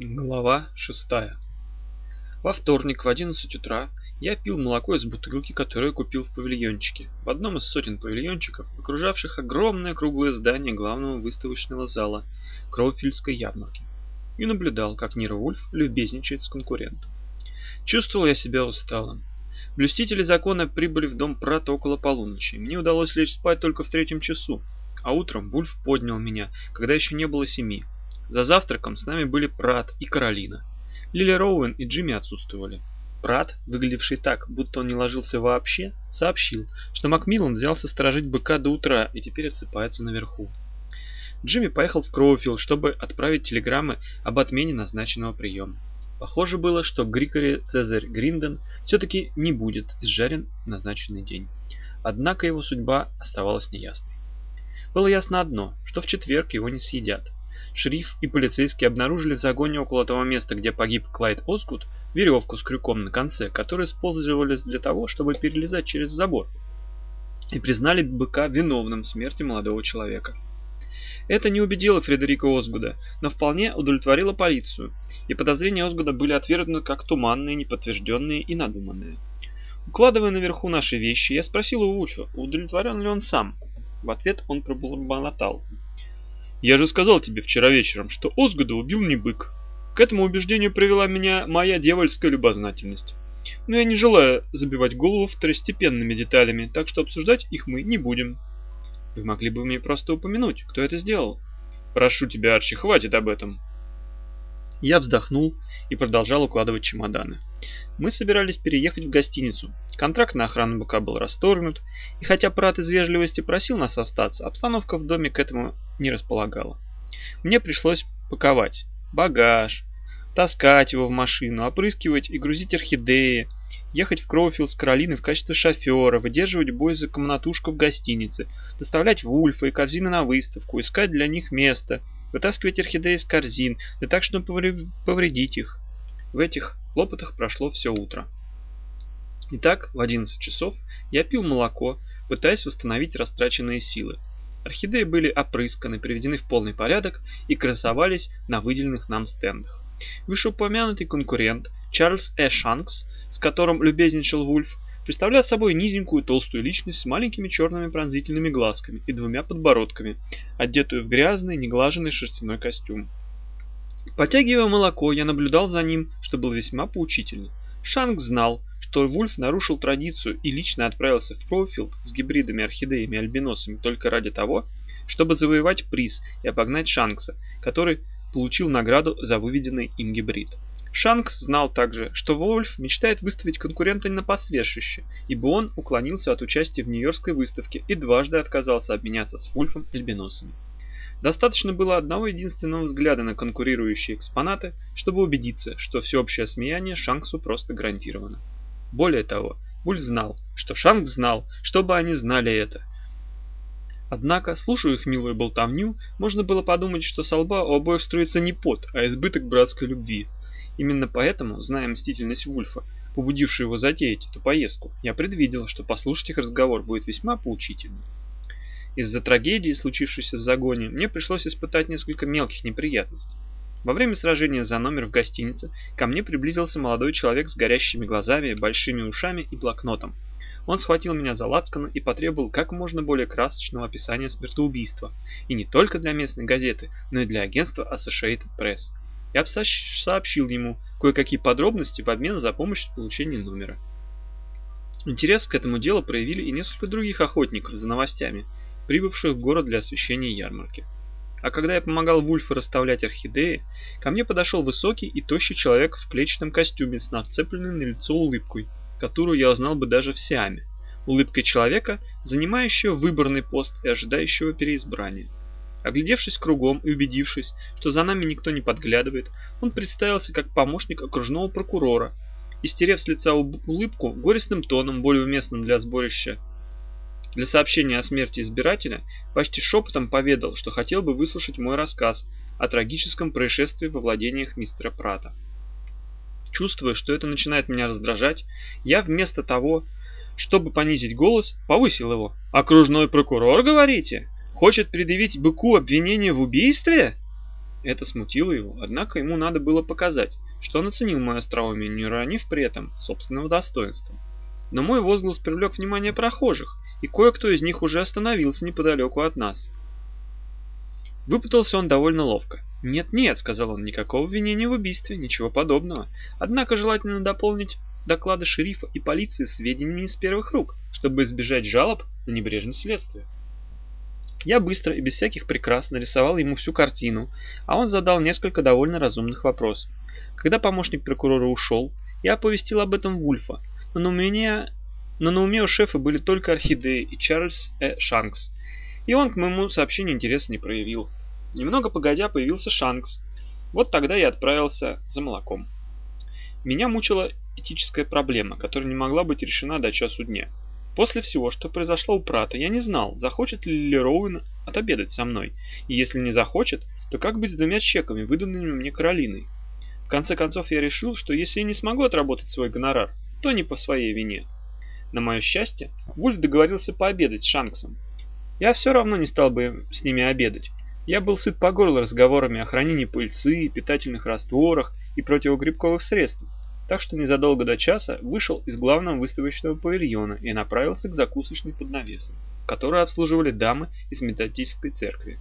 Глава 6. Во вторник в 11 утра я пил молоко из бутылки, которую купил в павильончике, в одном из сотен павильончиков, окружавших огромное круглое здание главного выставочного зала Кроуфильдской ярмарки, и наблюдал, как Нира Вульф любезничает с конкурентом. Чувствовал я себя усталым. Блюстители закона прибыли в дом Прата около полуночи. Мне удалось лечь спать только в третьем часу, а утром Вульф поднял меня, когда еще не было семи. За завтраком с нами были Прат и Каролина. Лили Роуэн и Джимми отсутствовали. Прат, выглядевший так, будто он не ложился вообще, сообщил, что Макмиллан взялся сторожить быка до утра и теперь отсыпается наверху. Джимми поехал в Кроуфилд, чтобы отправить телеграммы об отмене назначенного приема. Похоже было, что Григори Цезарь Гринден все-таки не будет изжарен в назначенный день. Однако его судьба оставалась неясной. Было ясно одно, что в четверг его не съедят. Шериф и полицейские обнаружили в загоне около того места, где погиб Клайд Оскут, веревку с крюком на конце, которую использовали для того, чтобы перелезать через забор, и признали быка виновным в смерти молодого человека. Это не убедило Фредерика Озгуда, но вполне удовлетворило полицию, и подозрения Озгуда были отвергнуты как туманные, неподтвержденные и надуманные. Укладывая наверху наши вещи, я спросил у Ульфа, удовлетворен ли он сам. В ответ он пробормотал. Я же сказал тебе вчера вечером, что Озгода убил не бык. К этому убеждению привела меня моя дьявольская любознательность. Но я не желаю забивать голову второстепенными деталями, так что обсуждать их мы не будем. Вы могли бы мне просто упомянуть, кто это сделал? Прошу тебя, Арчи, хватит об этом. Я вздохнул и продолжал укладывать чемоданы. Мы собирались переехать в гостиницу. Контракт на охрану быка был расторгнут, и хотя Прат из вежливости просил нас остаться, обстановка в доме к этому не располагала. Мне пришлось паковать багаж, таскать его в машину, опрыскивать и грузить орхидеи, ехать в Кроуфилд с Каролиной в качестве шофера, выдерживать бой за комнатушку в гостинице, доставлять Вульфа и корзины на выставку, искать для них место, вытаскивать орхидеи из корзин, да так, чтобы повредить их. В этих хлопотах прошло все утро. Итак, в 11 часов я пил молоко, пытаясь восстановить растраченные силы. Орхидеи были опрысканы, приведены в полный порядок и красовались на выделенных нам стендах. Вышеупомянутый конкурент Чарльз Э. Шанкс, с которым любезничал Вульф, представлял собой низенькую толстую личность с маленькими черными пронзительными глазками и двумя подбородками, одетую в грязный, неглаженный шерстяной костюм. Потягивая молоко, я наблюдал за ним, что было весьма поучительно. Шанг знал, что Вульф нарушил традицию и лично отправился в Профилд с гибридами, орхидеями и альбиносами только ради того, чтобы завоевать приз и обогнать Шанкса, который получил награду за выведенный им гибрид. Шанкс знал также, что Вольф мечтает выставить конкурента на посвящище, ибо он уклонился от участия в Нью-Йоркской выставке и дважды отказался обменяться с Вульфом альбиносами. Достаточно было одного единственного взгляда на конкурирующие экспонаты, чтобы убедиться, что всеобщее смеяние Шанксу просто гарантировано. Более того, Буль знал, что Шанкс знал, чтобы они знали это. Однако, слушая их милую болтовню, можно было подумать, что со лба у обоих строится не пот, а избыток братской любви. Именно поэтому, зная мстительность Вульфа, побудившую его затеять эту поездку, я предвидел, что послушать их разговор будет весьма поучительным. Из-за трагедии, случившейся в загоне, мне пришлось испытать несколько мелких неприятностей. Во время сражения за номер в гостинице ко мне приблизился молодой человек с горящими глазами, большими ушами и блокнотом. Он схватил меня за лацкану и потребовал как можно более красочного описания смертоубийства. И не только для местной газеты, но и для агентства Associated Press. Я сообщил ему кое-какие подробности в обмен за помощь в получении номера. Интерес к этому делу проявили и несколько других охотников за новостями – прибывших в город для освещения ярмарки. А когда я помогал Вульфу расставлять орхидеи, ко мне подошел высокий и тощий человек в клетчатом костюме с нацепленной на лицо улыбкой, которую я узнал бы даже в Сиаме. Улыбкой человека, занимающего выборный пост и ожидающего переизбрания. Оглядевшись кругом и убедившись, что за нами никто не подглядывает, он представился как помощник окружного прокурора и, стерев с лица улыбку, горестным тоном, более уместным для сборища для сообщения о смерти избирателя почти шепотом поведал, что хотел бы выслушать мой рассказ о трагическом происшествии во владениях мистера Прата. Чувствуя, что это начинает меня раздражать, я вместо того, чтобы понизить голос, повысил его. «Окружной прокурор, говорите? Хочет предъявить быку обвинение в убийстве?» Это смутило его, однако ему надо было показать, что он оценил мое остроумие, не уронив при этом собственного достоинства. Но мой возглас привлек внимание прохожих, и кое-кто из них уже остановился неподалеку от нас. Выпутался он довольно ловко. «Нет-нет», — сказал он, — «никакого обвинения в убийстве, ничего подобного. Однако желательно дополнить доклады шерифа и полиции сведениями из первых рук, чтобы избежать жалоб на небрежность следствия». Я быстро и без всяких прикрас нарисовал ему всю картину, а он задал несколько довольно разумных вопросов. Когда помощник прокурора ушел, я оповестил об этом Вульфа, но на, меня... но на уме у шефа были только орхидеи и Чарльз Э. Шанкс, и он к моему сообщению интереса не проявил. Немного погодя появился Шанкс. Вот тогда я отправился за молоком. Меня мучила этическая проблема, которая не могла быть решена до часу дня. После всего, что произошло у Прата, я не знал, захочет ли Роуэн отобедать со мной, и если не захочет, то как быть с двумя чеками, выданными мне Каролиной. В конце концов я решил, что если я не смогу отработать свой гонорар, то не по своей вине. На мое счастье, Вульф договорился пообедать с Шанксом. Я все равно не стал бы с ними обедать. Я был сыт по горло разговорами о хранении пыльцы, питательных растворах и противогрибковых средствах, так что незадолго до часа вышел из главного выставочного павильона и направился к закусочной под навесом, которую обслуживали дамы из методистской церкви.